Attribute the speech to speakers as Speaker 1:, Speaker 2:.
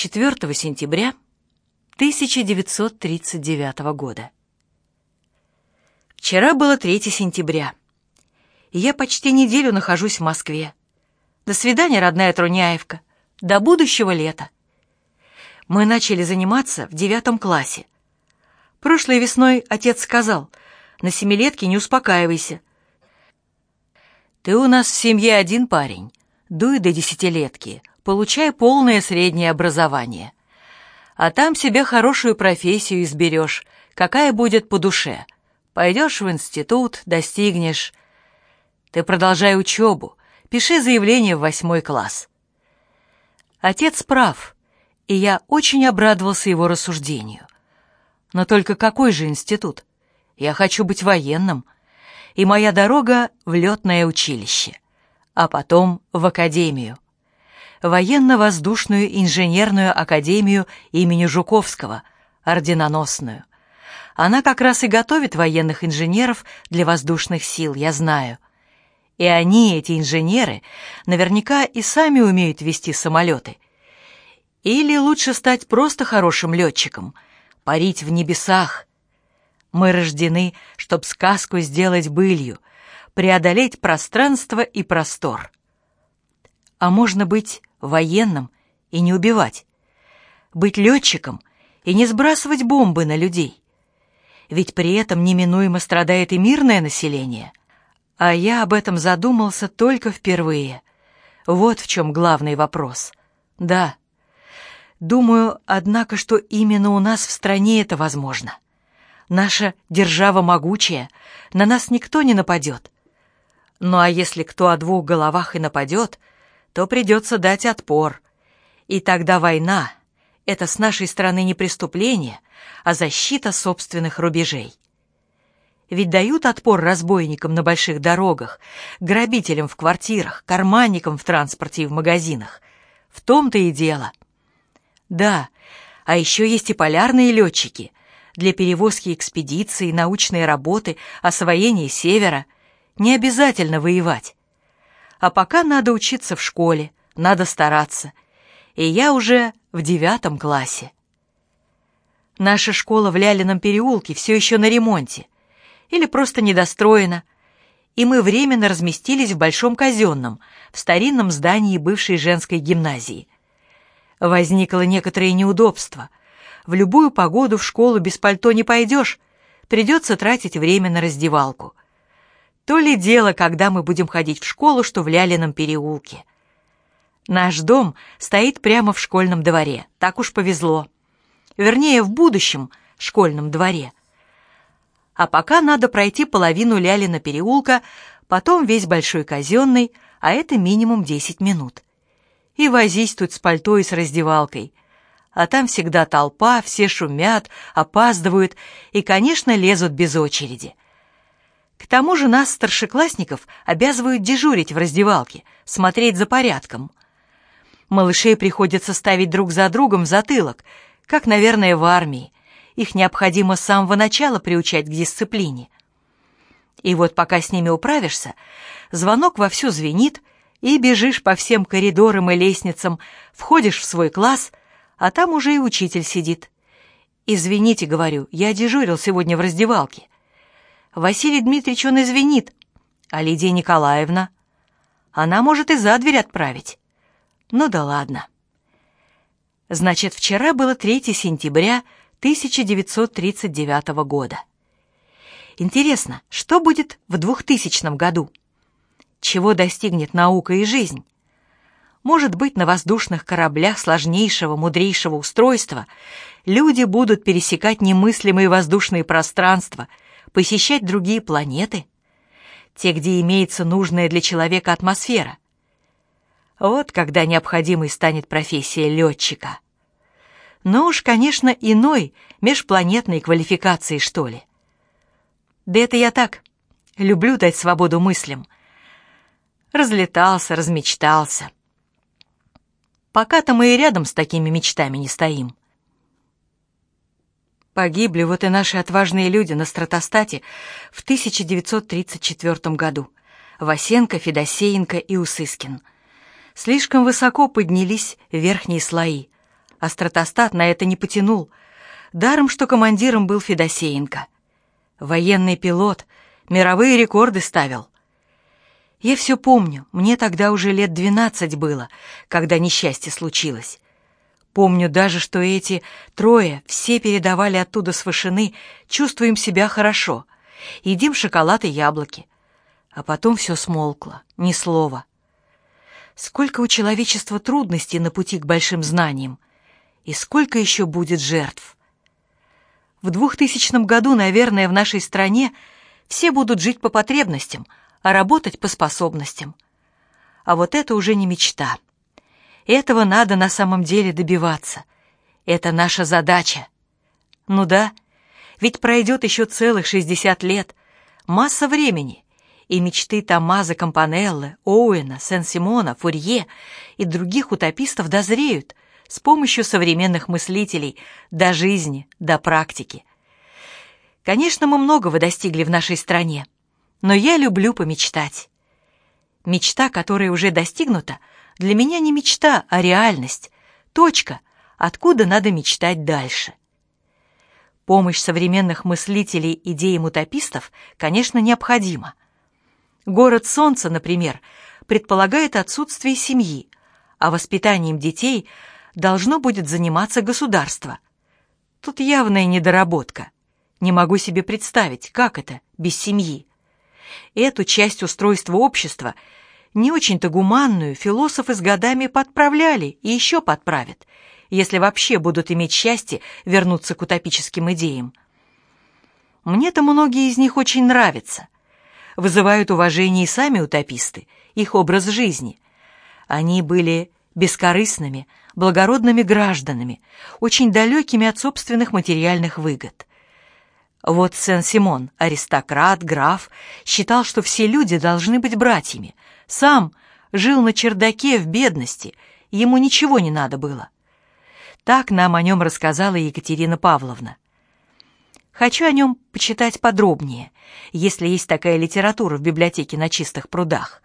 Speaker 1: 4 сентября 1939 года. Вчера было 3 сентября, и я почти неделю нахожусь в Москве. До свидания, родная Труняевка. До будущего лета. Мы начали заниматься в девятом классе. Прошлой весной отец сказал, на семилетке не успокаивайся. Ты у нас в семье один парень, дуй до десятилетки, получай полное среднее образование. А там себе хорошую профессию изберешь, какая будет по душе. Пойдешь в институт, достигнешь. Ты продолжай учебу, пиши заявление в восьмой класс. Отец прав, и я очень обрадовался его рассуждению. Но только какой же институт? Я хочу быть военным, и моя дорога в летное училище, а потом в академию военно-воздушную инженерную академию имени Жуковского, орденоносную. Она как раз и готовит военных инженеров для воздушных сил, я знаю. И они, эти инженеры, наверняка и сами умеют вести самолеты. Или лучше стать просто хорошим летчиком, парить в небесах. Мы рождены, чтоб сказку сделать былью, преодолеть пространство и простор. А можно быть военным и не убивать. Быть летчиком и не сбрасывать бомбы на людей. Ведь при этом неминуемо страдает и мирное население. А я об этом задумался только впервые. Вот в чем главный вопрос. Да. Думаю, однако, что именно у нас в стране это возможно. Наша держава могучая, на нас никто не нападет. Ну а если кто о двух головах и нападет, то придется дать отпор. И тогда война — это с нашей стороны не преступление, а защита собственных рубежей. Ведь дают отпор разбойникам на больших дорогах, грабителям в квартирах, карманникам в транспорте и в магазинах. В том-то и дело. Да, а еще есть и полярные летчики для перевозки экспедиций, научной работы, освоения севера. Не обязательно воевать. А пока надо учиться в школе, надо стараться. И я уже в девятом классе. Наша школа в Лялином переулке все еще на ремонте. Или просто недостроена. И мы временно разместились в Большом Казенном, в старинном здании бывшей женской гимназии. Возникло некоторое неудобство. В любую погоду в школу без пальто не пойдешь, придется тратить время на раздевалку. То ли дело, когда мы будем ходить в школу, что в Лялином переулке. Наш дом стоит прямо в школьном дворе, так уж повезло. Вернее, в будущем школьном дворе. А пока надо пройти половину Лялина переулка, потом весь Большой Казенный, а это минимум 10 минут. И возись тут с пальто и с раздевалкой. А там всегда толпа, все шумят, опаздывают и, конечно, лезут без очереди. К тому же нас, старшеклассников, обязывают дежурить в раздевалке, смотреть за порядком. Малышей приходится ставить друг за другом затылок, как, наверное, в армии. Их необходимо с самого начала приучать к дисциплине. И вот пока с ними управишься, звонок вовсю звенит, и бежишь по всем коридорам и лестницам, входишь в свой класс, а там уже и учитель сидит. «Извините, — говорю, — я дежурил сегодня в раздевалке». Василий Дмитриевич он извинит. А Лидия Николаевна? Она может и за дверь отправить. Ну да ладно. Значит, вчера было 3 сентября 1939 года. Интересно, что будет в 2000 году? Чего достигнет наука и жизнь? Может быть, на воздушных кораблях сложнейшего, мудрейшего устройства люди будут пересекать немыслимые воздушные пространства — посещать другие планеты, те, где имеется нужная для человека атмосфера. Вот когда необходимой станет профессия летчика. Но уж, конечно, иной, межпланетной квалификации, что ли. Да это я так, люблю дать свободу мыслям. Разлетался, размечтался. Пока-то мы и рядом с такими мечтами не стоим. Погибли вот и наши отважные люди на стратостате в 1934 году. Васенко, Федосеенко и Усыскин. Слишком высоко поднялись верхние слои, а стратостат на это не потянул. Даром, что командиром был Федосеенко. Военный пилот, мировые рекорды ставил. Я все помню, мне тогда уже лет двенадцать было, когда несчастье случилось. Помню даже, что эти трое все передавали оттуда с вышины «чувствуем себя хорошо», едим шоколад и яблоки. А потом все смолкло, ни слова. Сколько у человечества трудностей на пути к большим знаниям, и сколько еще будет жертв. В двухтысячном году, наверное, в нашей стране все будут жить по потребностям, а работать по способностям. А вот это уже не мечта. Этого надо на самом деле добиваться. Это наша задача. Ну да, ведь пройдет еще целых 60 лет, масса времени, и мечты Томазо Кампанеллы, Оуэна, Сен-Симона, Фурье и других утопистов дозреют с помощью современных мыслителей до жизни, до практики. Конечно, мы многого достигли в нашей стране, но я люблю помечтать. Мечта, которая уже достигнута, для меня не мечта, а реальность, точка, откуда надо мечтать дальше. Помощь современных мыслителей идеям утопистов, конечно, необходима. Город Солнца, например, предполагает отсутствие семьи, а воспитанием детей должно будет заниматься государство. Тут явная недоработка. Не могу себе представить, как это, без семьи. Эту часть устройства общества, не очень-то гуманную, философы с годами подправляли и еще подправят, если вообще будут иметь счастье вернуться к утопическим идеям. Мне-то многие из них очень нравятся – вызывают уважение и сами утописты, их образ жизни. Они были бескорыстными, благородными гражданами, очень далекими от собственных материальных выгод. Вот Сен-Симон, аристократ, граф, считал, что все люди должны быть братьями. Сам жил на чердаке в бедности, ему ничего не надо было. Так нам о нем рассказала Екатерина Павловна. Хочу о нем почитать подробнее, если есть такая литература в библиотеке на чистых прудах.